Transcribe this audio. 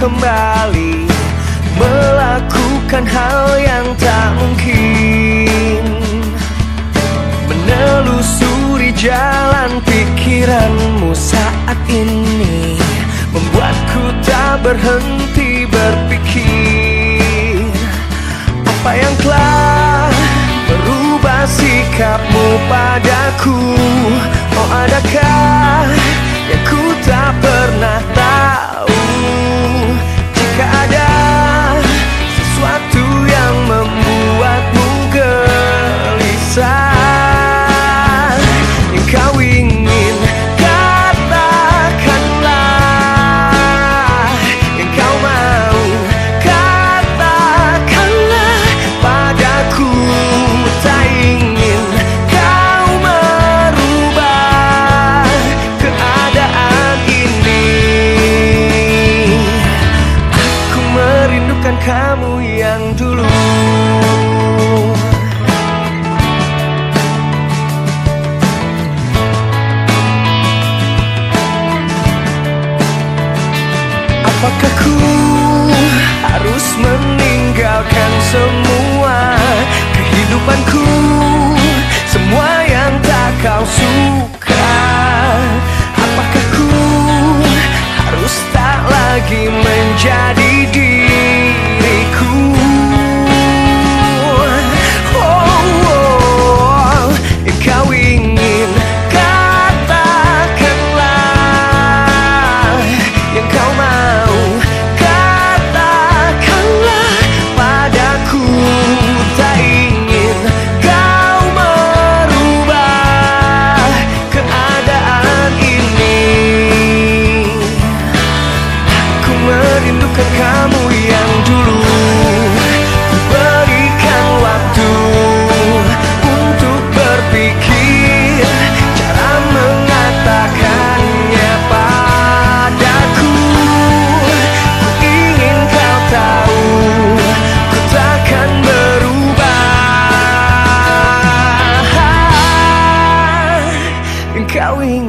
kembali Melakukan hal yang tak mungkin. Menelusuri jalan pikiranmu saat ini Membuatku tak berhenti berpikir. Apa yang telah berubah sikapmu padaku? Oh adakah yang ku tak gelisah Yang kau ingin katakanlah. Yang kau mau katakanlah padaku Tak ingin kau merubah keadaan ini. Aku merindukan kamu yang dulu semua kehidupanku Semua yang tak kau suka. Apakah ku harus tak lagi menjadi Yang kau